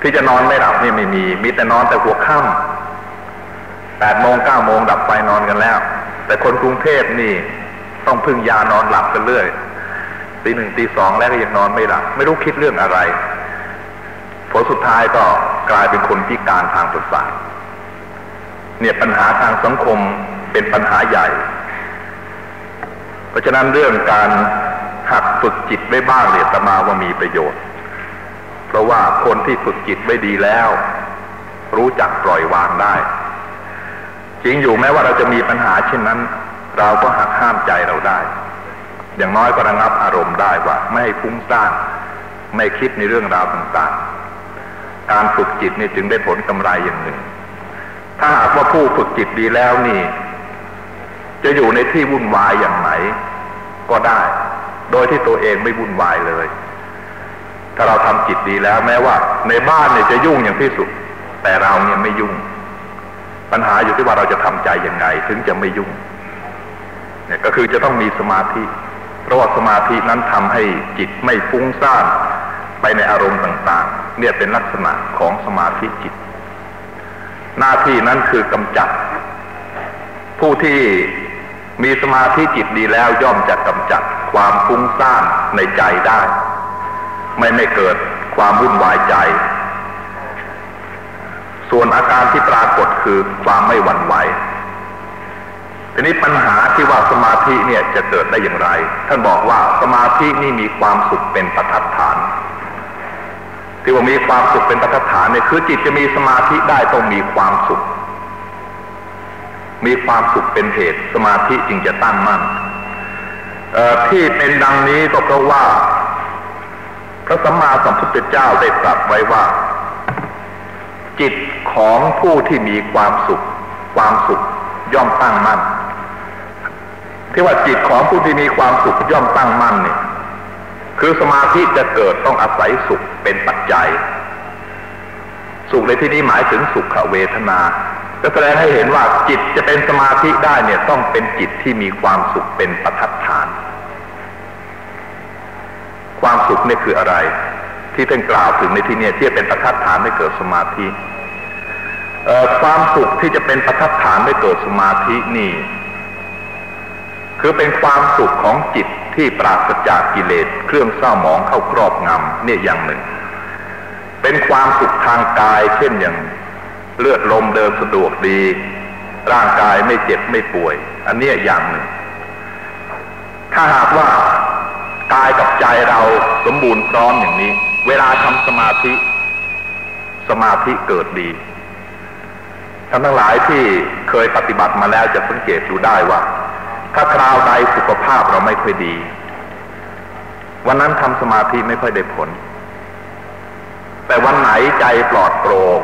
ที่จะนอนไม่หลับนี่ไม่มี มีแต่นอนแต่หัวค่ำแปดโมงเก้าโมงดับไฟนอนกันแล้ว แต่คนกรุงเทพนี่ต้องพึ่งยานอนหลับกันเรื่อยตีหนึ่งตีสองแล้วก็ยังนอนไม่หลับไม่รู้คิดเรื่องอะไร ผลสุดท้ายก็กลายเป็นคนพิการทางประสาทเนี่ยปัญหาทางสังคมเป็นปัญหาใหญ่ เพราะฉะนั้นเรื่องการหักฝึกจิตไว้บ้างเนี่ยตมาว่ามีประโยชน์ ราะว่าคนที่ฝึกจิตไว้ดีแล้ว รู้จักปล่อยวางได้ จริงอยู่แม้ว่าเราจะมีปัญหาเช่นนั้น เราก็หักห้ามใจเราได้ อย่างน้อยก็ระงับอารมณ์ได้ว่าไม่ให้ฟุ้งซ่านไม่คิดในเรื่องราวต่างๆ การฝึกจิตนี่จึงได้ผลกำไรอย่างหนึ่ง ถ้าหากว่าผู้ฝึกจิตดีแล้วนี่ จะอยู่ในที่วุ่นวายอย่างไหนก็ได้ โดยที่ตัวเองไม่วุ่นวายเลย ถ้าเราทำจิตดีแล้วแม้ว่า ในบ้านเนี่ยจะยุ่งอย่างที่สุด แต่เราเนี่ยไม่ยุ่ง ปัญหาอยู่ที่ว่าเราจะทำใจยังไง ถึงจะไม่ยุ่ง เนี่ยก็คือจะต้องมีสมาธิ เพราะว่าสมาธินั้นทำให้จิตไม่ฟุ้งซ่านไปในอารมณ์ต่างๆ เนี่ยเป็นลักษณะของสมาธิจิต หน้าที่นั้นคือกำจัด ผู้ที่มีสมาธิจิตดีแล้วย่อมจะกำจัดความฟุ้งซ่านในใจได้ ไม่ไม่เกิดความวุ่นวายใจ ส่วนอาการที่ปรากฏคือความไม่หวั่นไหวทีนี้ปัญหาที่ว่าสมาธิเนี่ยจะเกิดได้อย่างไร ท่านบอกว่าสมาธินี่มีความสุขเป็นประทัดฐาน ที่ว่ามีความสุขเป็นประทัดฐานเนี่ยคือจิตจะมีสมาธิได้ต้องมีความสุข มีความสุขเป็นเหตุ สมาธิจึงจะตั้งมั่นที่เป็นดังนี้ก็เพราะว่า พระสัมมาสัมพุทธเจ้าได้ตรัสไว้ว่า จิตของผู้ที่มีความสุข ความสุขย่อมตั้งมั่นที่ว่าจิตของผู้ที่มีความสุขย่อมตั้งมั่นเนี่ยคือสมาธิจะเกิดต้องอาศัยสุขเป็นปัจจัย สุขในที่นี้หมายถึงสุขเวทนาก็แสดงให้เห็นว่าจิตจะเป็นสมาธิได้เนี่ยต้องเป็นจิตที่มีความสุขเป็นประทัดฐาน ความ สุขนี่คืออะไร ที่ท่านกล่าวถึงในที่นี้ที่เป็นประทัดฐานให้เกิดสมาธิความสุขที่จะเป็นประทัดฐานให้เกิดสมาธินี่ คือเป็นความสุขของจิตที่ปราศจากกิเลสเครื่องเศร้าหมองเข้าครอบงำเนี่ยอย่างหนึ่ง เป็นความสุขทางกายเช่นอย่างเลือดลมเดินสะดวกดี ร่างกายไม่เจ็บไม่ป่วย อันนี้อย่างหนึ่ง ถ้าหากว่า กายกับใจเราสมบูรณ์พร้อมอย่างนี้ เวลาทำสมาธิ สมาธิเกิดดีท่านทั้งหลายที่เคยปฏิบัติมาแล้วจะสังเกตดูได้ว่า ถ้าคราวใดสุขภาพเราไม่ค่อยดี วันนั้นทำสมาธิไม่ค่อยได้ผล แต่วันไหนใจปลอดโปร่ง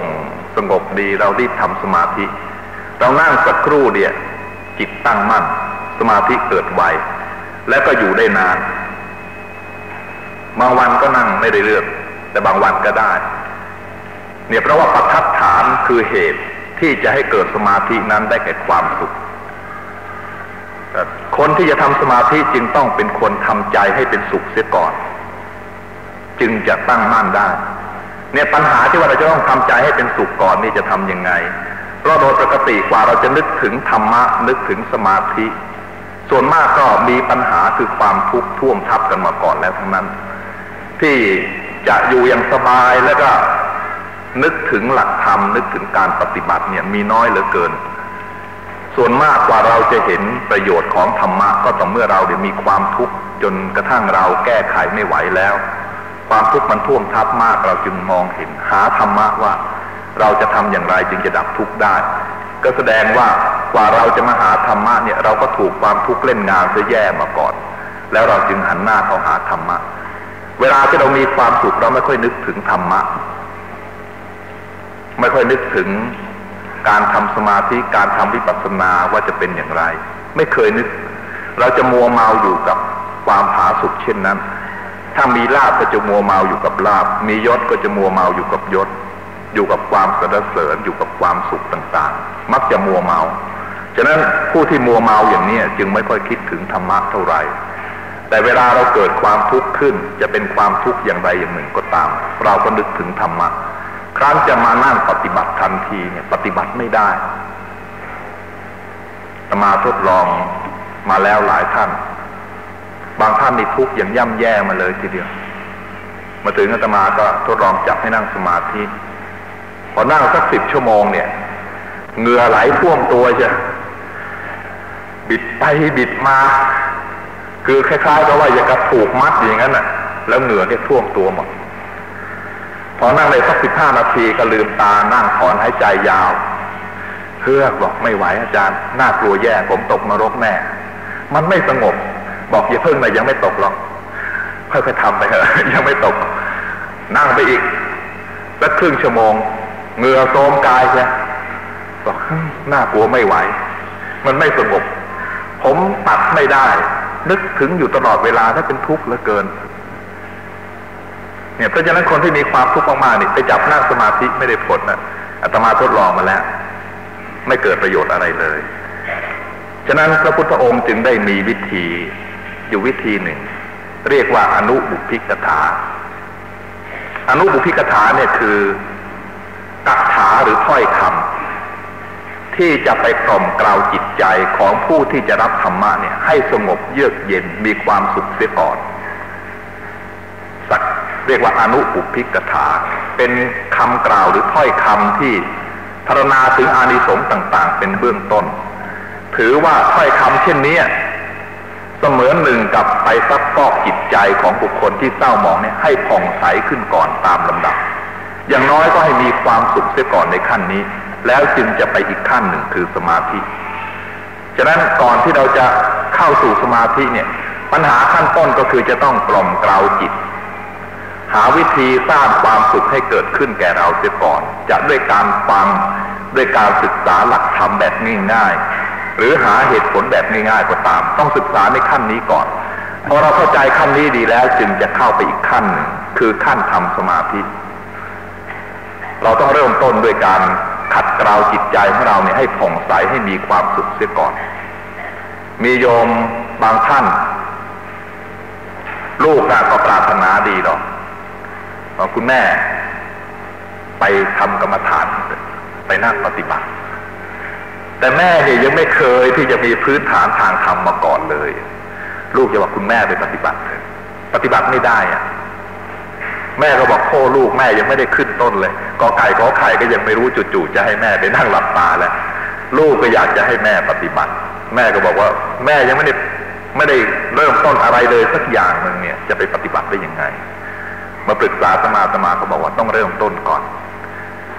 สงบดีเรารีบทำสมาธิ เรานั่งสักครู่เดียจิตตั้งมั่น สมาธิเกิดไวแล้วก็อยู่ได้นาน บางวันก็นั่งไม่ได้เรื่อง แต่บางวันก็ได้ เนี่ยเพราะว่าประทัดฐานคือเหตุที่จะให้เกิดสมาธินั้นได้แก่ความสุข คนที่จะทำสมาธิจึงต้องเป็นคนทำใจให้เป็นสุขเสียก่อน จึงจะตั้งมั่นได้ เนี่ยปัญหาที่ว่าเราจะต้องทำใจให้เป็นสุขก่อนนี่จะทำยังไง เพราะโดยปกติกว่าเราจะนึกถึงธรรมะนึกถึงสมาธิ ส่วนมากก็มีปัญหาคือความทุกข์ท่วมทับกันมาก่อนแล้วทั้งนั้น ที่จะอยู่อย่างสบายแล้วก็นึกถึงหลักธรรมนึกถึงการปฏิบัติเนี่ยมีน้อยเหลือเกิน ส่วนมากกว่าเราจะเห็นประโยชน์ของธรรมะก็ต่อเมื่อเราเดี๋ยวมีความทุกข์จนกระทั่งเราแก้ไขไม่ไหวแล้ว ความทุกข์มันท่วมทับมากเราจึงมองเห็นหาธรรมะว่า เราจะทำอย่างไรจึงจะดับทุกข์ได้ ก็แสดงว่ากว่าเราจะมาหาธรรมะเนี่ยเราก็ถูกความทุกข์เล่นงานซะแย่มาก่อน แล้วเราจึงหันหน้าเข้าหาธรรมะ เวลาที่เรามีความสุขเราไม่ค่อยนึกถึงธรรมะ ไม่ค่อยนึกถึงการทำสมาธิการทำวิปัสสนาว่าจะเป็นอย่างไร ไม่เคยนึก เราจะมัวเมาอยู่กับความผาสุกเช่นนั้น ถ้ามีลาบก็จะมัวเมาอยู่กับลาบ มียศก็จะมัวเมาอยู่กับยศ อยู่กับความสรรเสริญอยู่กับความสุขต่างๆ มักจะมัวเมา ฉะนั้นผู้ที่มัวเมาอย่างนี้จึงไม่ค่อยคิดถึงธรรมะเท่าไหร่ แต่เวลาเราเกิดความทุกข์ขึ้น จะเป็นความทุกข์อย่างใดอย่างหนึ่งก็ตาม เราก็นึกถึงธรรมะครั้นจะมานั่งปฏิบัติทันทีเนี่ยปฏิบัติไม่ได้ตมาทดลองมาแล้วหลายท่าน บางท่านนี่ทุกข์อย่างย่ำแย่มาเลยทีเดียว มาถึงอาตมาก็ทดลองจับให้นั่งสมาธิพอนั่งสักสิบชั่วโมงเนี่ยเหงื่อไหลท่วมตัวใช่บิดไปบิดมา คือคล้ายๆกับว่าอย่างกับถูกมัดอย่างนั้นน่ะ แล้วเหงื่อเนี่ยท่วมตัวหมดพอนั่งได้สักสิบห้านาทีก็ลืมตานั่งถอนหายใจยาวเพื่อบอกไม่ไหวอาจารย์ น่ากลัวแย่ผมตกนรกแน่มันไม่สงบ บอกอย่าเพิ่งเลยยังไม่ตกหรอกค่อยๆทำไปเถอะยังไม่ตก นั่งไปอีกสักครึ่งชั่วโมงเหงื่อโทมกายใช่บอกน่ากลัวไม่ไหว มันไม่สงบ ผมตัดไม่ได้ นึกถึงอยู่ตลอดเวลาถ้าเป็นทุกข์เหลือเกิน เนี่ยเพราะฉะนั้นคนที่มีความทุกข์มากๆนี่ไปจับนั่งสมาธิไม่ได้ผลนะอาตมาทดลองมาแล้ว ไม่เกิดประโยชน์อะไรเลย ฉะนั้นพระพุทธองค์จึงได้มีวิธีอยู่วิธีหนึ่ง เรียกว่าอนุบุพิกถา อนุบุพิกถาเนี่ยคือกัถาหรือถ้อยคำ ที่จะไปกล่อมกล่าวจิตใจของผู้ที่จะรับธรรมะเนี่ยให้สงบเยือกเย็นมีความสุขเสียก่อนสักเรียกว่าอนุปุพิกถา เป็นคำกล่าวหรือถ้อยคำที่พรรณาถึงอานิสงส์ต่าง ๆ เป็นเบื้องต้น ถือว่าถ้อยคำเช่นนี้เสมือนหนึ่งกับไปซักฟอกจิตใจของบุคคลที่เศร้าหมองเนี่ยให้ผ่องใสขึ้นก่อนตามลำดับ อย่างน้อยก็ให้มีความสุขเสียก่อนในขั้นนี้ แล้วจึงจะไปอีกขั้นหนึ่งคือสมาธิ ฉะนั้นก่อนที่เราจะเข้าสู่สมาธิเนี่ยปัญหาขั้นต้นก็คือจะต้องกล่อมกล่าวจิต หาวิธีสร้างความสุขให้เกิดขึ้นแก่เราเสียก่อน จะด้วยการฟังด้วยการศึกษาหลักธรรมแบบง่ายๆหรือหาเหตุผลแบบง่ายๆก็ตาม ต้องศึกษาในขั้นนี้ก่อนพอเราเข้าใจขั้นนี้ดีแล้วจึงจะเข้าไปอีกขั้นหนึ่งคือขั้นทำสมาธิ เราต้องเริ่มต้นด้วยการ ขัดเกลาจิตใจของเราเนี่ยให้ผ่องใสให้มีความสุขเสียก่อน มีโยมบางท่าน ลูกนะก็ปรารถนาดีหรอกบอกคุณแม่ ไปทำกรรมฐานไปนั่งปฏิบัติ แต่แม่เนี่ยยังไม่เคยที่จะมีพื้นฐานทางธรรมมาก่อนเลย ลูกจะบอกคุณแม่ไปปฏิบัติเลยปฏิบัติไม่ได้อะ แม่ก็บอกพ่อลูกแม่ยังไม่ได้ขึ้นต้นเลยกอไก่กอไข่ก็ยังไม่รู้จู่ๆจะให้แม่ไปนั่งหลับตาแล้วลูกก็อยากจะให้แม่ปฏิบัติ แม่ก็บอกว่า แม่ยังไม่ได้ไม่ได้เริ่มต้นอะไรเลยสักอย่างหนึ่งเนี่ยจะไปปฏิบัติได้ยังไง มาปรึกษาสมาสมาเขาบอกว่าต้องเริ่มต้นก่อน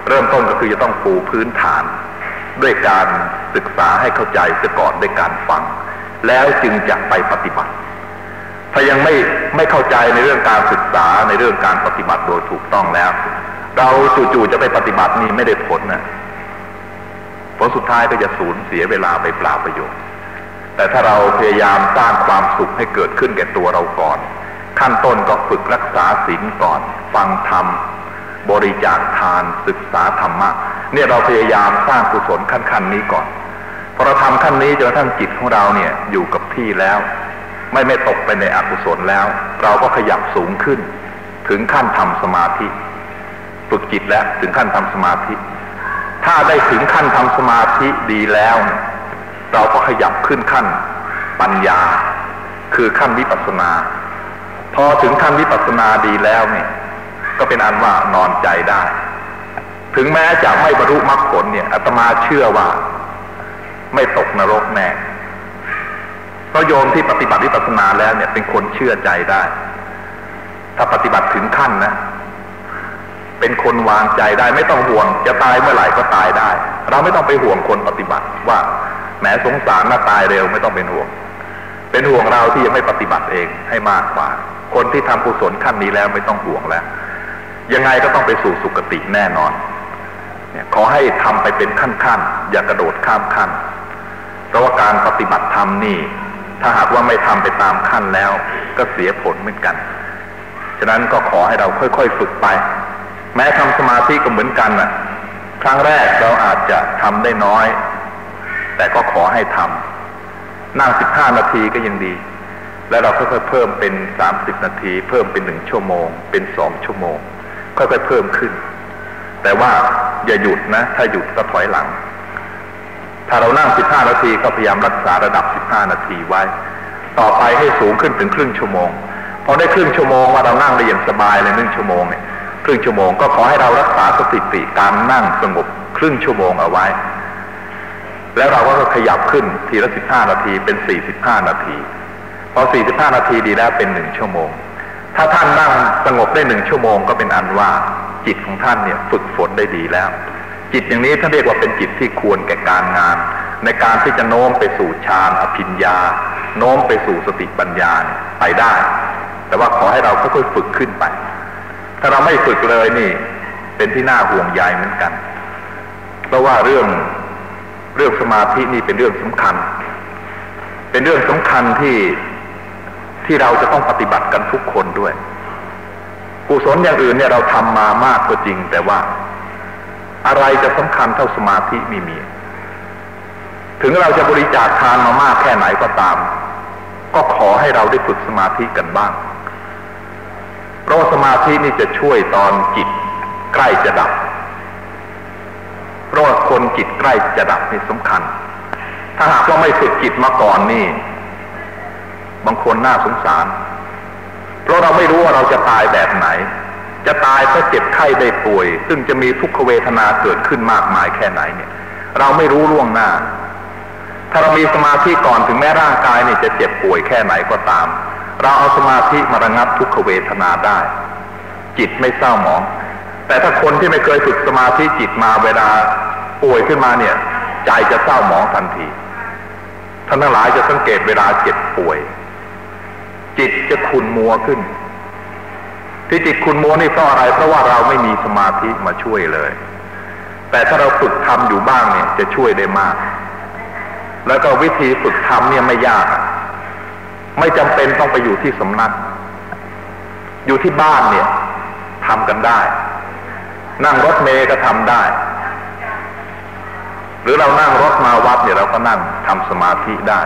เริ่มต้นก็คือจะต้องปูพื้นฐาน ด้วยการศึกษาให้เข้าใจเสียก่อนด้วยการฟัง แล้วจึงจะไปปฏิบัติ ถ้ายังไม่ไม่เข้าใจในเรื่องการศึกษาในเรื่องการปฏิบัติโดยถูกต้องแล้ว เราจู่ๆจะไปปฏิบัตินี่ไม่ได้ผลนะผลสุดท้ายก็จะสูญเสียเวลาไปเปล่าประโยชน์ แต่ถ้าเราพยายามสร้างความสุขให้เกิดขึ้นแก่ตัวเราก่อน ขั้นต้นก็ฝึกรักษาศีลก่อน ฟังธรรม บริจาคทานศึกษาธรรมะ เนี่ยเราพยายามสร้างกุศลขั้นขั้นนี้ก่อนพอเราทำขั้นนี้จนกระทั่งจิตของเราเนี่ยอยู่กับที่แล้ว ไม่ไม่ตกไปในอกุศลแล้ว เราก็ขยับสูงขึ้น ถึงขั้นทำสมาธิฝึกจิตแล้วถึงขั้นทำสมาธิ ถ้าได้ถึงขั้นทำสมาธิดีแล้ว เราก็ขยับขึ้นขั้นปัญญา คือขั้นวิปัสสนา พอถึงขั้นวิปัสสนาดีแล้วเนี่ย ก็เป็นอันว่านอนใจได้ ถึงแม้จะไม่บรรลุมรรคผลเนี่ยอาตมาเชื่อว่า ไม่ตกนรกแน่ พราะโยมที่ปฏิบัติวิปัสสนาแล้วเนี่ยเป็นคนเชื่อใจได้ ถ้าปฏิบัติถึงขั้นนะ เป็นคนวางใจได้ไม่ต้องห่วง จะตายเมื่อไหร่ก็ตายได้ เราไม่ต้องไปห่วงคนปฏิบัติว่าแหมสงสารน่าตายเร็วไม่ต้องเป็นห่วง เป็นห่วงเราที่ยังไม่ปฏิบัติเองให้มากกว่า คนที่ทำกุศลขั้นนี้แล้วไม่ต้องห่วงแล้ว ยังไงก็ต้องไปสู่สุคติแน่นอนเนี่ยขอให้ทำไปเป็นขั้นๆอย่ากระโดดข้ามขั้นเพราะว่าการปฏิบัติธรรมนี่ ถ้าหากว่าไม่ทำไปตามขั้นแล้ว ก็เสียผลเหมือนกัน ฉะนั้นก็ขอให้เราค่อยๆฝึกไป แม้ทำสมาธิก็เหมือนกันน่ะ ครั้งแรกเราอาจจะทำได้น้อย แต่ก็ขอให้ทำนั่งสิบห้านาทีก็ยังดี แล้วเราค่อยๆเพิ่มเป็นสามสิบนาที เพิ่มเป็นหนึ่งชั่วโมง เป็นสองชั่วโมง ค่อยๆเพิ่มขึ้น แต่ว่าอย่าหยุดนะ ถ้าหยุดก็ถอยหลัง ถ้าเรานั่งสิบห้านาทีก็พยายามรักษาระดับสิบห้านาทีไว้ ต่อไปให้สูงขึ้นถึงครึ่งชั่วโมงพอได้ครึ่งชั่วโมงว่าเรานั่งได้อย่างสบายเลยหนึ่งชั่วโมงเนี่ยครึ่งชั่วโมงก็ขอให้เรารักษาสติติการนั่งสงบครึ่งชั่วโมงเอาไว้ แล้วเราก็ขยับขึ้นทีละสิบห้านาทีเป็นสี่สิบห้านาที พอสี่สิบห้านาทีดีแล้วเป็นหนึ่งชั่วโมง ถ้าท่านนั่งสงบได้หนึ่งชั่วโมงก็เป็นอันว่าจิตของท่านเนี่ยฝึกฝนได้ดีแล้ว จิตอย่างนี้ท่านเรียกว่าเป็นจิตที่ควรแก่การงาน ในการที่จะโน้มไปสู่ฌานอภิญญา โน้มไปสู่สติปัญญาไปได้ แต่ว่าขอให้เราค่อยๆฝึกขึ้นไป ถ้าเราไม่ฝึกเลยนี่ เป็นที่น่าห่วงใยเหมือนกัน เพราะว่าเรื่องเรื่องสมาธินี่เป็นเรื่องสำคัญ เป็นเรื่องสำคัญที่ที่เราจะต้องปฏิบัติกันทุกคนด้วย กุศลอย่างอื่นเนี่ยเราทำมามากก็จริง แต่ว่า อะไรจะสำคัญเท่าสมาธิมีมี ถึงเราจะบริจาคทานมามากแค่ไหนก็ตาม ก็ขอให้เราได้ฝึกสมาธิกันบ้าง เพราะสมาธินี่จะช่วยตอนจิตใกล้จะดับ เพราะคนจิตใกล้จะดับนี่สำคัญ ถ้าหากว่าไม่ฝึกจิตมาก่อนนี่ บางคนน่าสงสาร เพราะเราไม่รู้ว่าเราจะตายแบบไหน จะตายเพราะเจ็บไข้ได้ป่วย ซึ่งจะมีทุกขเวทนาเกิดขึ้นมากมายแค่ไหนเนี่ย เราไม่รู้ล่วงหน้า ถ้าเรามีสมาธิก่อนถึงแม้ร่างกายเนี่ยจะเจ็บป่วยแค่ไหนก็ตาม เราเอาสมาธิมาระงับทุกขเวทนาได้ จิตไม่เศร้าหมอง แต่ถ้าคนที่ไม่เคยฝึกสมาธิจิตมาเวลาป่วยขึ้นมาเนี่ย ใจจะเศร้าหมองทันทีท่านทั้งหลายจะสังเกตเวลาเจ็บป่วย จิตจะขุนมัวขึ้น ที่จิตขุนมัวนี่เพราะอะไรเพราะว่าเราไม่มีสมาธิมาช่วยเลย แต่ถ้าเราฝึกทำอยู่บ้างเนี่ยจะช่วยได้มาก แล้วก็วิธีฝึกทำเนี่ยไม่ยาก ไม่จำเป็นต้องไปอยู่ที่สำนัก อยู่ที่บ้านเนี่ยทำกันได้ นั่งรถเมย์ก็ทำได้ หรือเรานั่งรถมาวัดเนี่ยเราก็นั่งทำสมาธิได้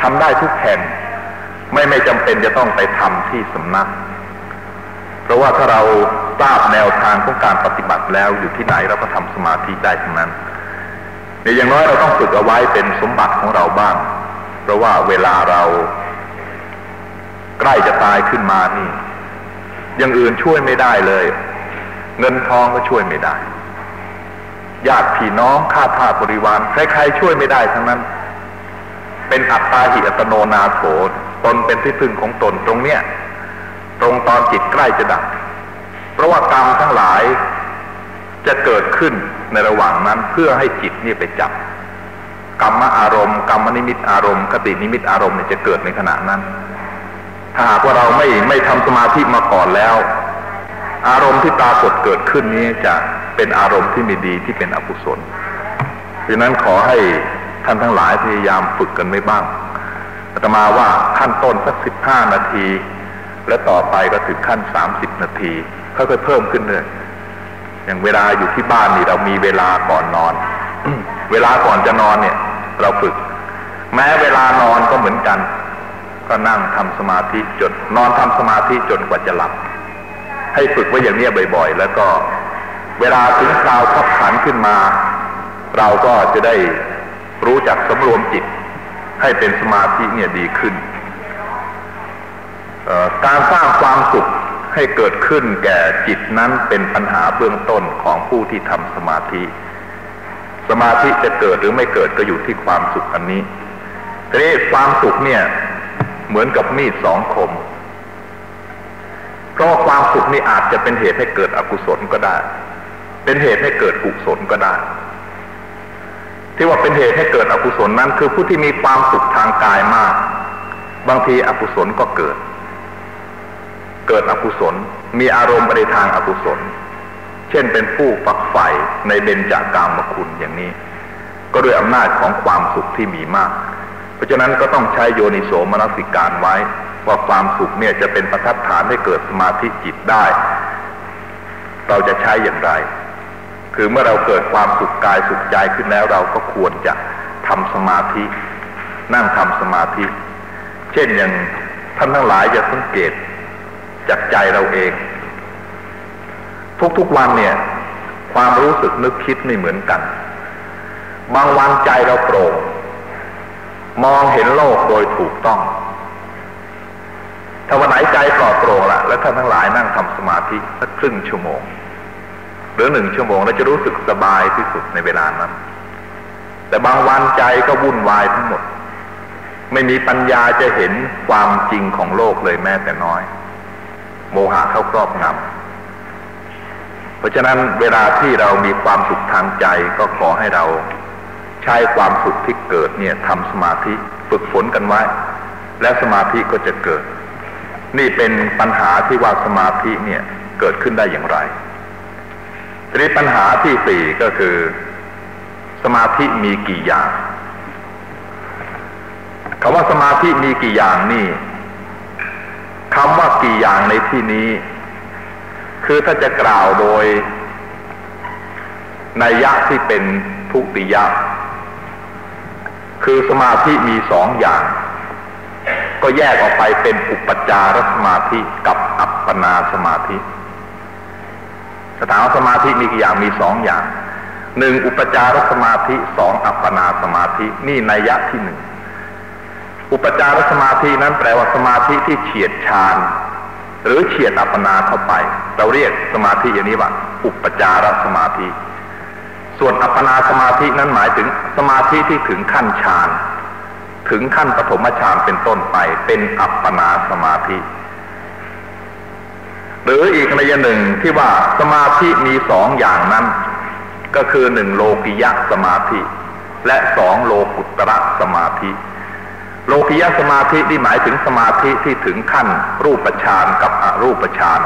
ทำได้ทุกแห่งไม่ไม่จำเป็นจะต้องไปทำที่สำนัก เพราะว่าถ้าเราทราบแนวทางของการปฏิบัติแล้วอยู่ที่ไหนเราก็ทำสมาธิได้ทั้งนั้นในอย่างน้อยเราต้องฝึกเอาไว้เป็นสมบัติของเราบ้าง เพราะว่าเวลาเรา ใกล้จะตายขึ้นมานี่อย่างอื่นช่วยไม่ได้เลย เงินทองก็ช่วยไม่ได้ญาติพี่น้องข้าทาสบริวารใครๆช่วยไม่ได้ทั้งนั้น เป็นอัตตาหิอัตโนนาโถตนเป็นที่พึ่งของตนตรงเนี้ย ตรงตอนจิตใกล้จะดับ เพราะว่ากรรมทั้งหลายจะเกิดขึ้นในระหว่างนั้นเพื่อให้จิตนี่ไปจับ กรรมอารมณ์ กรรมนิมิตอารมณ์ คตินิมิตอารมณ์เนี่ยจะเกิดในขณะนั้น ถ้าหากว่าเราไม่ไม่ทำสมาธิมาก่อนแล้ว อารมณ์ที่ปรากฏเกิดขึ้นนี้จะเป็นอารมณ์ที่ไม่ดีที่เป็นอกุศลดังนั้นขอให้ท่านทั้งหลายพยายามฝึกกันไม่บ้างอาตมาว่าขั้นต้นสักสิบห้านาที และต่อไปก็ถึงขั้นสามสิบนาทีค่อยๆเพิ่มขึ้นเลยอย่างเวลาอยู่ที่บ้านนี่เรามีเวลาก่อนนอน เวลาก่อนจะนอนเนี่ย เราฝึก แม้เวลานอนก็เหมือนกัน ก็นั่งทำสมาธิจนนอนทำสมาธิจนกว่าจะหลับ ให้ฝึกไว้อย่างนี้บ่อย ๆ แล้วก็เวลาถึงคราวขับขันขึ้นมา เราก็จะได้รู้จักสำรวมจิต ให้เป็นสมาธิเนี่ยดีขึ้น การสร้างความสุขให้เกิดขึ้นแก่จิตนั้นเป็นปัญหาเบื้องต้นของผู้ที่ทำสมาธิ สมาธิจะเกิดหรือไม่เกิดก็อยู่ที่ความสุขอันนี้ทีนี้ความสุขเนี่ยเหมือนกับมีดสองคม เพราะความสุขนี้อาจจะเป็นเหตุให้เกิดอกุศลก็ได้ เป็นเหตุให้เกิดกุศลก็ได้ ที่ว่าเป็นเหตุให้เกิดอกุศลนั้น คือผู้ที่มีความสุขทางกายมาก บางทีอกุศลก็เกิด เกิดอกุศล มีอารมณ์ไปในทางอกุศล เช่นเป็นผู้ฝักใฝ่ในเบญจากามคุณอย่างนี้ ก็ด้วยอำนาจของความสุขที่มีมาก เพราะฉะนั้นก็ต้องใช้โยนิโสมนสิการไว้ ว่าความสุขเนี่ยจะเป็นประทัดฐานให้เกิดสมาธิจิตได้ เราจะใช้อย่างไร คือเมื่อเราเกิดความสุขกายสุขใจขึ้นแล้วเราก็ควรจะทำสมาธิ นั่งทำสมาธิ เช่นอย่างท่านทั้งหลายจะสังเกต จากใจเราเอง ทุกๆวันเนี่ย ความรู้สึกนึกคิดไม่เหมือนกัน บางวันใจเราโปร่งมองเห็นโลกโดยถูกต้อง ถ้าวันไหนใจปลอดโปร่งละแล้วท่านทั้งหลายนั่งทำสมาธิสักครึ่งชั่วโมง หรือหนึ่งชั่วโมงเราจะรู้สึกสบายที่สุดในเวลานั้น แต่บางวันใจก็วุ่นวายทั้งหมด ไม่มีปัญญาจะเห็นความจริงของโลกเลยแม้แต่น้อย โมหะเข้าครอบงำเพราะฉะนั้นเวลาที่เรามีความสุขทางใจก็ขอให้เราใช้ความสุขที่เกิดเนี่ยทำสมาธิฝึกฝนกันไว้ และสมาธิก็จะเกิด นี่เป็นปัญหาที่ว่าสมาธิเนี่ยเกิดขึ้นได้อย่างไรทีนี้ปัญหาที่สี่ก็คือ สมาธิมีกี่อย่างคำว่าสมาธิมีกี่อย่างนี่ คำว่ากี่อย่างในที่นี้ คือถ้าจะกล่าวโดยนัยยะที่เป็นทุติยะ คือสมาธิมีสองอย่าง ก็แยกออกไปเป็นอุปจารสมาธิกับอัปปนาสมาธิสถานสมาธิมีกี่อย่างมีสองอย่างหนึ่งอุปจารสมาธิสองอัปปนาสมาธินี่นัยยะที่หนึ่ง อุปจารสมาธินั้นแปลว่าสมาธิที่เฉียดฌานหรือเฉียดอัปปนาเข้าไป เราเรียกสมาธิอย่างนี้ว่า อุปจารสมาธิ ส่วนอัปปนาสมาธินั้นหมายถึงสมาธิที่ถึงขั้นฌานถึงขั้นปฐมฌานเป็นต้นไปเป็นอัปปนาสมาธิ หรืออีกในยหนึ่งที่ว่าสมาธิมีสองอย่างนั้น ก็คือหนึ่งโลกิยะสมาธิ และสองโลกุตระสมาธิ โลกิยะสมาธิที่หมายถึงสมาธิที่ถึงขั้น รูปฌานกับอรูปฌาน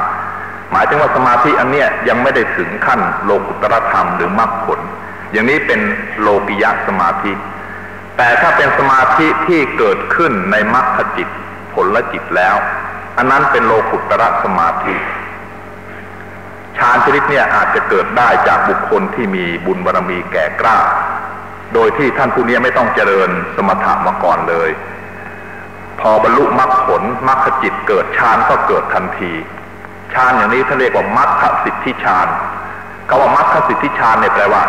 หมายถึงว่าสมาธิอันเนี้ยยังไม่ได้ถึงขั้น โลกุตรธรรมหรือมรรคผล อย่างนี้เป็นโลกิยะสมาธิ แต่ถ้าเป็นสมาธิที่เกิดขึ้นในมรรคจิตผลละจิตแล้ว อันนั้นเป็นโลกุตระสมาธิฌานชนิดเนี่ยอาจจะเกิดได้จากบุคคลที่มีบุญบารรมีแก่กล้า โดยที่ท่านผู้นี้ไม่ต้องเจริญสมถะมาก่อนเลย พอบรรลุมรรคผลมรรคจิตเกิดฌานก็เกิดทันทีฌานอย่างนี้ท่านเรียกว่ามัคคสิทธิฌานคำว่ามัคคสิทธิฌานเนี่ยแปลว่า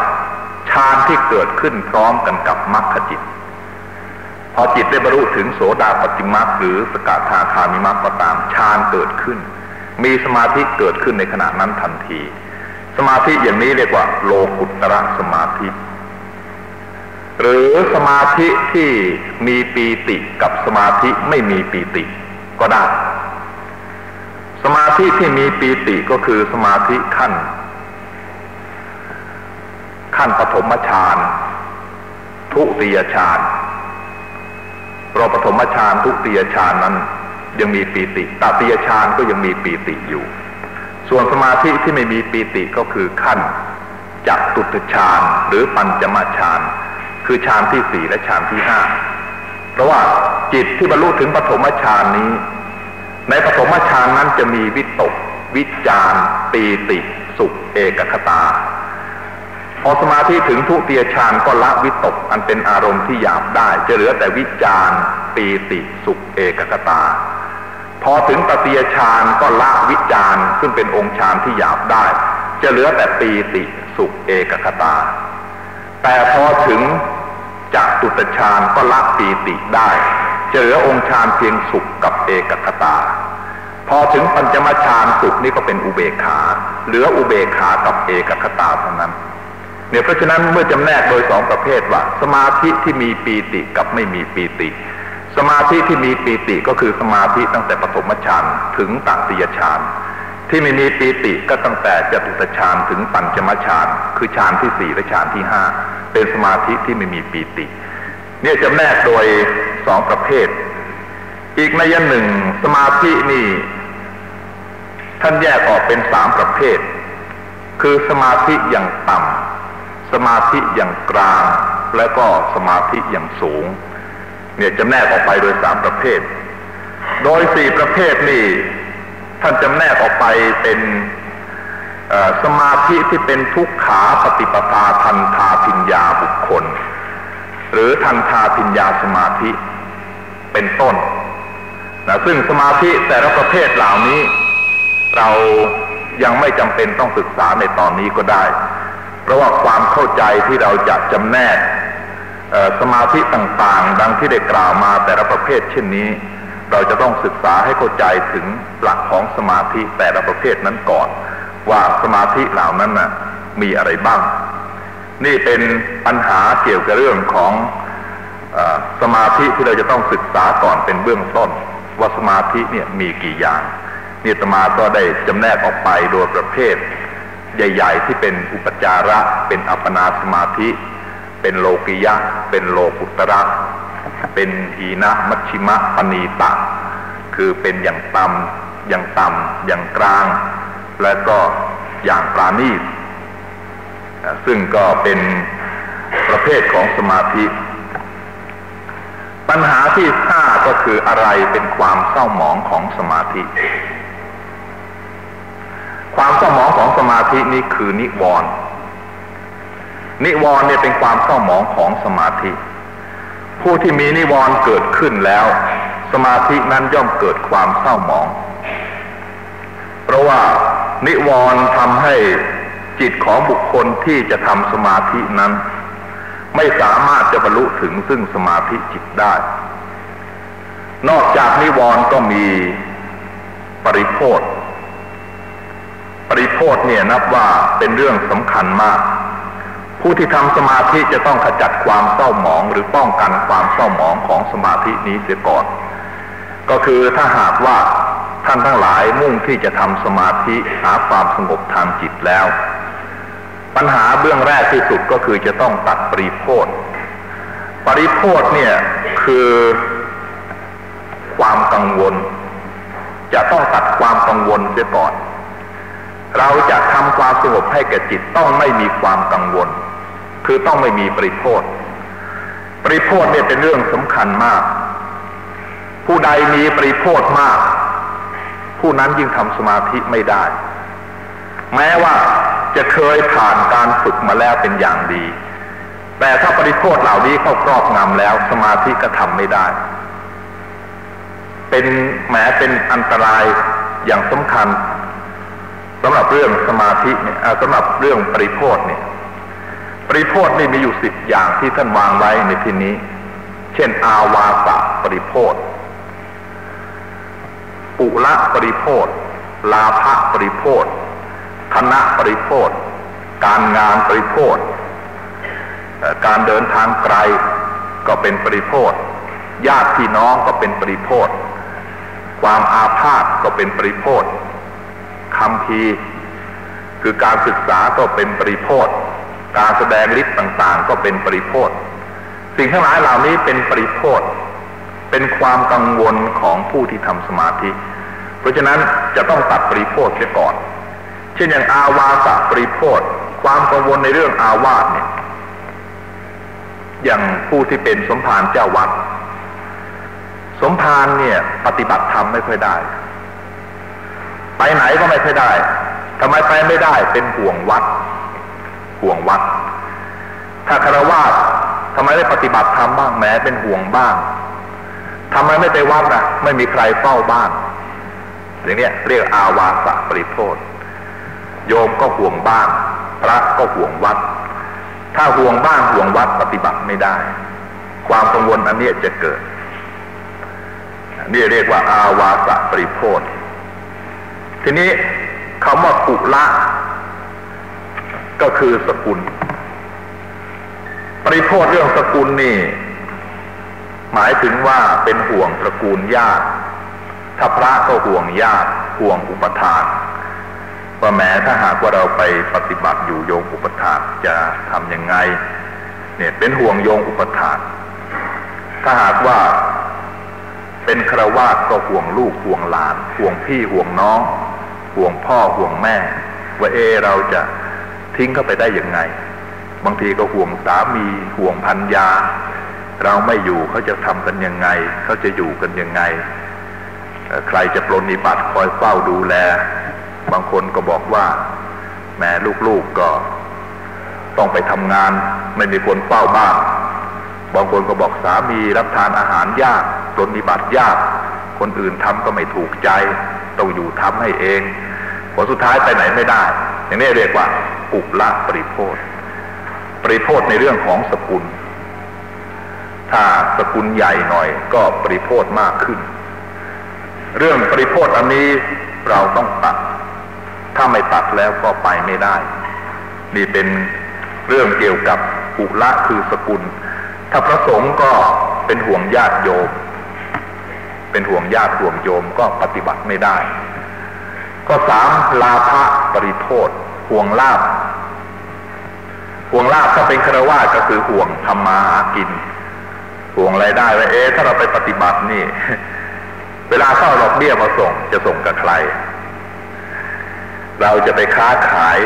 ฌานที่เกิดขึ้นพร้อมกันกับมรรคจิต พอจิตได้บรรลุถึงโสดาปฏิมาหรือสกทาคามิมาก็ตามฌานเกิดขึ้น มีสมาธิเกิดขึ้นในขณะนั้นทันที สมาธิอย่างนี้เรียกว่า โลกุตระสมาธิ หรือสมาธิที่มีปีติกับสมาธิไม่มีปีติก็ได้ สมาธิที่มีปีติก็คือสมาธิขั้น ขั้นปฐมฌานทุติยฌานรอปฐมฌานทุติยฌานนั้น ยังมีปีติตติยฌานก็ยังมีปีติอยู่ ส่วนสมาธิที่ไม่มีปีติก็คือขั้นจักตุตฌานหรือปัญจมาฌาน คือฌานที่สี่และฌานที่ห้าเพราะว่าจิตที่บรรลุถึงปฐมฌานนี้ ในปฐมฌานนั้นจะมีวิตก วิจารปีติ สุขเอกคตา พอสมาธิถึงทุติยฌานก็ละวิตกอันเป็นอารมณ์ที่หยาบได้ จะเหลือแต่วิจารปีติ สุขเอกคตา พอถึงตติยฌานก็ละวิจารซึ่งเป็นองค์ฌานที่หยาบได้ จะเหลือแต่ปีติ สุขเอกคตา แต่พอถึงจากตุตฌานก็ละปีติได้จะเหลือองค์ฌานเพียงสุขกับเอกคตา พอถึงปัญจมฌานสุขนี่ก็เป็นอุเบกขา เหลืออุเบกขากับเอกคตาเท่านั้นเนี่ยเพราะฉะนั้นเมื่อจำแนกโดยสองประเภทว่า สมาธิที่มีปีติกับไม่มีปีติ สมาธิที่มีปีติก็คือสมาธิตั้งแต่ปฐมฌานถึงตัติยฌานที่ไม่มีปีติก็ตั้งแต่จตุตฌานถึงปัญจมฌานคือฌานที่สี่และฌานที่ห้า เป็นสมาธิที่ไม่มีปีติ เนี่ยจำแนกโดยสองประเภท อีกในยันหนึ่งสมาธินี่ ท่านแยกออกเป็นสามประเภท คือสมาธิอย่างต่ำสมาธิอย่างกลาง และก็สมาธิอย่างสูง เนี่ยจำแนกออกไปโดยสามประเภท โดยสี่ประเภทนี่ท่านจำแนกออกไปเป็น สมาธิที่เป็นทุกขาปฏิปทาทันทาพิญญาบุคคล หรือทันทาพิญญาสมาธิเป็นต้นนะซึ่งสมาธิแต่ละประเภทเหล่านี้ เรายังไม่จำเป็นต้องศึกษาในตอนนี้ก็ได้ เพราะว่าความเข้าใจที่เราจะจำแนกสมาธิต่างๆ ดังที่ได้กล่าวมาแต่ละประเภทเช่นนี้ เราจะต้องศึกษาให้เข้าใจถึงหลักของสมาธิแต่ละประเภทนั้นก่อน ว่าสมาธิเหล่านั้นนะมีอะไรบ้าง นี่เป็นปัญหาเกี่ยวกับเรื่องของอสมาธิที่เราจะต้องศึกษาก่อนเป็นเบื้องต้น ว่าสมาธิเนี่ยมีกี่อย่างนี่ตมาก็ได้จำแนกออกไปโดยประเภท ใหญ่ ๆ ที่เป็นอุปจาระ เป็นอัปปนาสมาธิ เป็นโลกิยะ เป็นโลกุตระเป็นหีนะมัชชิมะปณีตะ คือเป็นอย่างต่ำอย่างต่ำอย่างกลาง และก็อย่างปราณีตซึ่งก็เป็นประเภทของสมาธิ ปัญหาที่ห้าก็คืออะไรเป็นความเศร้าหมองของสมาธิ ความเศร้าหมองของสมาธินี้คือนิวรณ์นิวรณ์เนี่ยเป็นความเศร้าหมองของสมาธิ ผู้ที่มีนิวรณ์เกิดขึ้นแล้ว สมาธินั้นย่อมเกิดความเศร้าหมอง เพราะว่า นิวรณ์ทำให้จิตของบุคคลที่จะทำสมาธินั้น ไม่สามารถจะบรรลุถึงซึ่งสมาธิจิตได้ นอกจากนิวรณ์ก็มีปริโภทปริโภทเนี่ยนับว่าเป็นเรื่องสำคัญมาก ผู้ที่ทำสมาธิจะต้องขจัดความเศร้าหมองหรือป้องกันความเศร้าหมองของสมาธินี้เสียก่อน ก็คือถ้าหากว่า ท่านทั้งหลายมุ่งที่จะทำสมาธิหาความสงบทางจิตแล้ว ปัญหาเบื้องแรกที่สุดก็คือจะต้องตัดปริโภทปริโภทเนี่ยคือความกังวล จะต้องตัดความกังวลเสียก่อน เราจะทำความสงบให้แก่จิตต้องไม่มีความกังวล คือต้องไม่มีปริโภทปริโภทเนี่ยเป็นเรื่องสำคัญมาก ผู้ใดมีปริโภทมาก ผู้นั้นยิ่งทำสมาธิไม่ได้ แม้ว่าจะเคยผ่านการฝึกมาแล้วเป็นอย่างดี แต่ถ้าปริโภทเหล่านี้เข้าครอบงำแล้ว สมาธิก็ทำไม่ได้ เป็นแม้เป็นอันตรายอย่างสำคัญสำหรับเรื่องสมาธิเนี่ยสำหรับเรื่องปริโพธเนี่ยปริโพธนี่มีอยู่สิบอย่างที่ท่านวางไว้ในที่นี้ เช่น อาวาสะปริโพธ ปุละปริโพธลาภปริโพธคณะปริโพธการงานปริโพธการเดินทางไกลก็เป็นปริโพธญาติพี่น้องก็เป็นปริโพธความอาพาธก็เป็นปริโพธคำพีคือการศึกษาก็เป็นปริโภทการแสดงฤทธิ์ต่างๆ ก็เป็นปริโภทสิ่งทั้งหลายเหล่านี้เป็นปริโภท เป็นความกังวลของผู้ที่ทำสมาธิ เพราะฉะนั้นจะต้องตัดปริโภทเสียก่อน เช่นอย่างอาวาสปริโภทความกังวลในเรื่องอาวาสเนี่ยอย่างผู้ที่เป็นสมภารเจ้าวัด สมภารเนี่ย ปฏิบัติธรรมไม่ค่อยได้ ไปไหนก็ไม่ค่อยได้ทำไมไปไม่ได้เป็นห่วงวัด ห่วงวัด ถ้าคารวะทำไมได้ปฏิบัติธรรมบ้างแม้เป็นห่วงบ้าง ทำไมไม่ไปวัดอะ ไม่มีใครเฝ้าบ้านอย่างนี้เรียกอาวาสปริโภทโยมก็ห่วงบ้าน พระก็ห่วงวัด ถ้าห่วงบ้านห่วงวัดปฏิบัติไม่ได้ ความกังวลอันนี้จะเกิดนี่เรียกว่าอาวาสปริโภททีนี้คำว่าปุละ ก็คือสกุล ปริโภทเรื่องสกุลนี่ หมายถึงว่าเป็นห่วงตระกูลญาติถ้าพระก็ห่วงญาติห่วงอุปทานว่าแม้ถ้าหากว่าเราไปปฏิบัติอยู่โยงอุปทานจะทำยังไง เนี่ยเป็นห่วงโยงอุปทานถ้าหากว่าเป็นครวาสก็ห่วงลูกห่วงหลาน ห่วงพี่ห่วงน้อง ห่วงพ่อห่วงแม่ ว่าเอเราจะทิ้งเข้าไปได้ยังไง บางทีก็ห่วงสามีห่วงพันยา เราไม่อยู่เขาจะทำกันยังไง เขาจะอยู่กันยังไง ใครจะปรนนิบัติคอยเฝ้าดูแล บางคนก็บอกว่าแม่ลูกๆก็ต้องไปทำงาน ไม่มีคนเฝ้าบ้านบางคนก็บอกสามีรับทานอาหารยากปรนนิบัติยาก คนอื่นทำก็ไม่ถูกใจ ต้องอยู่ทำให้เองผลสุดท้ายไปไหนไม่ได้ อย่างนี้เรียกว่า อุละปริโภทปริโภทในเรื่องของสกุล ถ้าสกุลใหญ่หน่อยก็ปริโภทมากขึ้น เรื่องปริโภทอันนี้เราต้องตัด ถ้าไม่ตัดแล้วก็ไปไม่ได้ นี่เป็นเรื่องเกี่ยวกับอุละคือสกุล ถ้าพระสงฆ์ก็เป็นห่วงญาติโยม เป็นห่วงญาติห่วงโยมก็ปฏิบัติไม่ได้ ก็สามลาภะปริโภทห่วงลาบห่วงลาบถ้าเป็นครวาก็คือห่วงทำมาหากิน ห่วงรายได้ว่าเอ๊ะถ้าเราไปปฏิบัตินี่ เวลาเข้าดอกเบี้ยมาส่งจะส่งกับใคร เราจะไปค้าขาย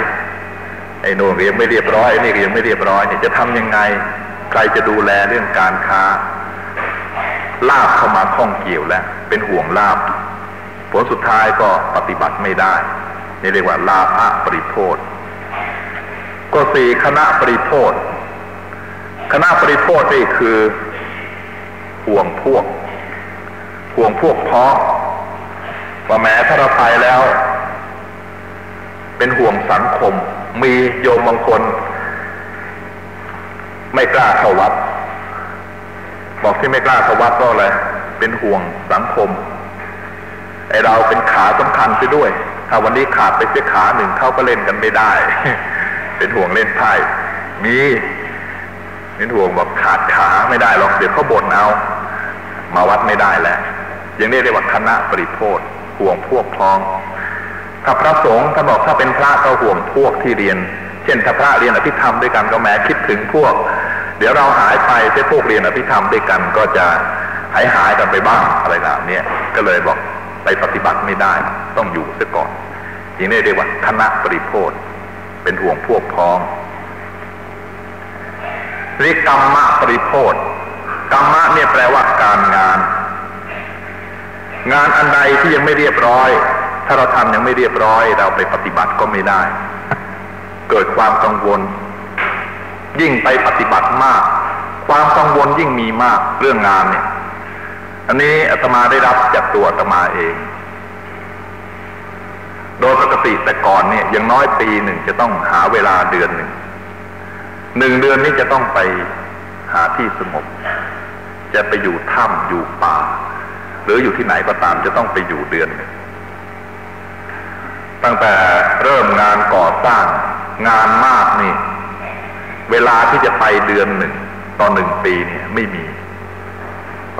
ไอ้นู่นยังไม่เรียบร้อยนี่ยังไม่เรียบร้อยนี่จะทำยังไง ใครจะดูแลเรื่องการค้าลาบเข้ามาข้องเกี่ยวแล้ว เป็นห่วงลาบผลสุดท้ายก็ปฏิบัติไม่ได้ นี่เรียกว่าลาภะปริโภทก็สี่คณะปริโภทคณะปริโภทนี่คือ ห่วงพวก ห่วงพวกพ้อว่าแม้ถ้าเราไปแล้ว เป็นห่วงสังคม มีโยมบางคน ไม่กล้าเข้าวัด บอกที่ไม่กล้าเข้าวัดก็อะไรเป็นห่วงสังคมไอเราเป็นขาสำคัญไปด้วย ถ้าวันนี้ขาดไปเสียขาหนึ่งเข้าก็เล่นกันไม่ได้ เป็นห่วงเล่นไพ่มีเป็นห่วงบอกขาดขาไม่ได้หรอกเดี๋ยวเขาบ่นเอา มาวัดไม่ได้แล้วยังเรียกว่าคณะปริโภทห่วงพวกพ้องถ้าพระสงฆ์ถ้าบอกถ้าเป็นพระก็ห่วงพวกที่เรียน เช่นถ้าพระเรียนอภิธรรมด้วยกันก็แม้คิดถึงพวก เดี๋ยวเราหายไปเสียพวกเรียนอภิธรรมด้วยกันก็จะหายหายกันไปบ้างอะไรแบบนี้ก็เลยบอกไปปฏิบัติไม่ได้ต้องอยู่เสียก่อนอย่างนี้เรียกว่าคณะปริโภทเป็นห่วงพวกพ้องเรียกกรรมะปริโภท กรรมะเนี่ยแปลว่าการงาน งานอันใดที่ยังไม่เรียบร้อย ถ้าเราทำยังไม่เรียบร้อย เราไปปฏิบัติก็ไม่ได้ เกิดความกังวล ยิ่งไปปฏิบัติมาก ความกังวลยิ่งมีมากเรื่องงานเนี่ย อันนี้อาตมาได้รับจากตัวอาตมาเอง โดยปกติแต่ก่อนเนี่ยยังน้อยปีหนึ่งจะต้องหาเวลาเดือนหนึ่งหนึ่งเดือนนี้จะต้องไปหาที่สงบ จะไปอยู่ถ้ำอยู่ป่า หรืออยู่ที่ไหนก็ตามจะต้องไปอยู่เดือนหนึ่งตั้งแต่เริ่มงานก่อสร้างงานมากนี่ เวลาที่จะไปเดือนหนึ่งต่อหนึ่งปีเนี่ย ไม่มี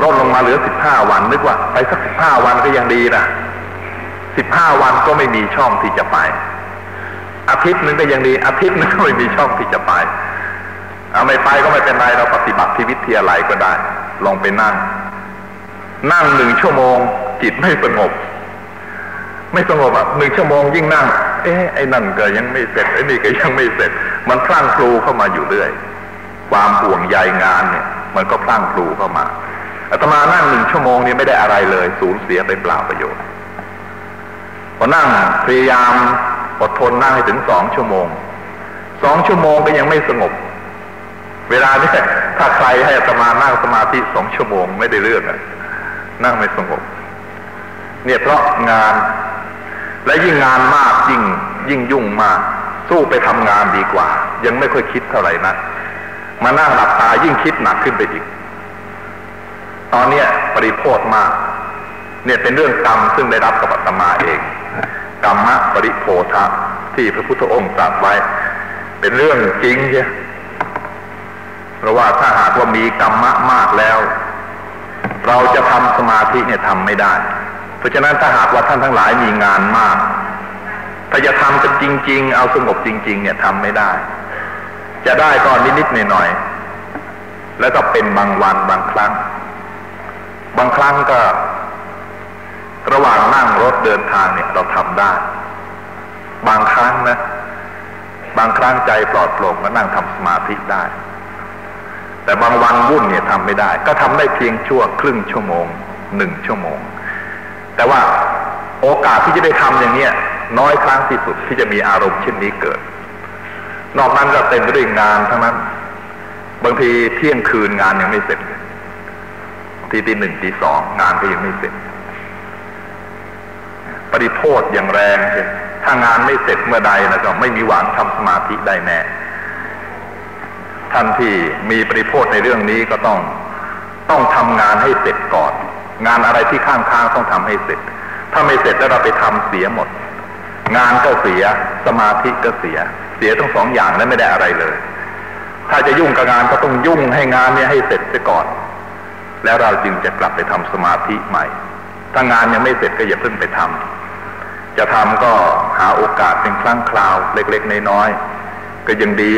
ร่นลงมาเหลือสิบห้าวันนึกว่า ไปสักสิบห้าวันก็ยังดีนะสิบห้าวันก็ไม่มีช่องที่จะไป อาทิตย์นึงก็ยังดี อาทิตย์นึงก็ไม่มีช่องที่จะไปเอาไม่ไปก็ไม่เป็นไรเราปฏิบัติที่วิทยาลัยก็ได้ ลองไปนั่ง นั่งหนึ่งชั่วโมง จิตไม่สงบ ไม่สงบอะหนึ่งชั่วโมงยิ่งนั่ง เอ๊ะไอ้นั่นก็ยังไม่เสร็จไอ้นี่ก็ยังไม่เสร็จ มันพลั่งพลูเข้ามาอยู่เรื่อย ความห่วงใยงานเนี่ย มันก็พลั่งพลูเข้ามาอาตมานั่งหนึ่งชั่วโมงนี้ไม่ได้อะไรเลยสูญเสียไปเปล่าประโยชน์พอนั่งพยายามอดทนนั่งให้ถึงสองชั่วโมงสองชั่วโมงก็ยังไม่สงบ เวลานี้ถ้าใครให้สมานั่งสมาธิสองชั่วโมงไม่ได้เรื่องอะนั่งไม่สงบ เนี่ยเพราะงาน และยิ่งงานมากยิ่งยิ่งยุ่งมาก สู้ไปทำงานดีกว่า ยังไม่ค่อยคิดเท่าไหร่นะมานั่งหลับตายิ่งคิดหนักขึ้นไปอีก ตอนเนี้ยปริโภทมาก เนี่ยเป็นเรื่องกรรมซึ่งได้รับกับอตมาเอง กรรมะปริโภทะที่พระพุทธองค์ตรัสไว้ เป็นเรื่องจริงใช่ ราะว่าถ้าหากว่ามีกรรมะมากแล้ว เราจะทำสมาธิเนี่ยทำไม่ได้ เพราะฉะนั้นถ้าหากว่าท่านทั้งหลายมีงานมาก ถ้าจะทำกันจริง ๆ เอาสงบจริง ๆ เนี่ยทำไม่ได้ จะได้ก็นิดๆหน่อยๆแล้วก็เป็นบางวันบางครั้ง บางครั้งก็ ระหว่างนั่งรถเดินทางเนี่ยเราทำได้ บางครั้งนะ บางครั้งใจปลอดโปร่งก็นั่งทำสมาธิได้ แต่บางวันวุ่นเนี่ยทำไม่ได้ ก็ทำได้เพียงชั่วครึ่งชั่วโมงหนึ่งชั่วโมง แต่ว่าโอกาสที่จะได้ทำอย่างเนี้ยน้อยครั้งที่สุดที่จะมีอารมณ์เช่นนี้เกิด นอกนั้นก็เต็มไปด้วยงานทั้งนั้น บางทีเที่ยงคืนงานยังไม่เสร็จทีตีหนึ่งตีสองงานก็ยังไม่เสร็จ ปริโภทอย่างแรงเลยถ้างานไม่เสร็จเมื่อใดนะก็ไม่มีหวังทำสมาธิได้แน่ ท่านที่มีปริโภทในเรื่องนี้ก็ต้องต้องทำงานให้เสร็จก่อน งานอะไรที่ข้างๆต้องทำให้เสร็จ ถ้าไม่เสร็จแล้วเราไปทำเสียหมด งานก็เสียสมาธิก็เสีย เสียทั้งสองอย่างนั้นไม่ได้อะไรเลย ถ้าจะยุ่งกับงานก็ต้องยุ่งให้งานเนี้ให้เสร็จเสียก่อน แล้วเราจึงจะกลับไปทำสมาธิใหม่ ถ้างานยังไม่เสร็จก็อย่าเพิ่งไปทำจะทำก็หาโอกาสเป็นครั้งคราวเล็ก ๆ น้อยๆก็ยังดี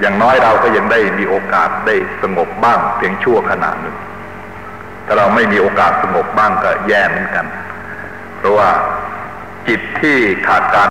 อย่างน้อยเราก็ยังได้มีโอกาสได้สงบบ้างเพียงชั่วขณะหนึ่ง ถ้าเราไม่มีโอกาสสงบบ้างก็แย่เหมือนกัน เพราะว่าจิตที่ขาดการ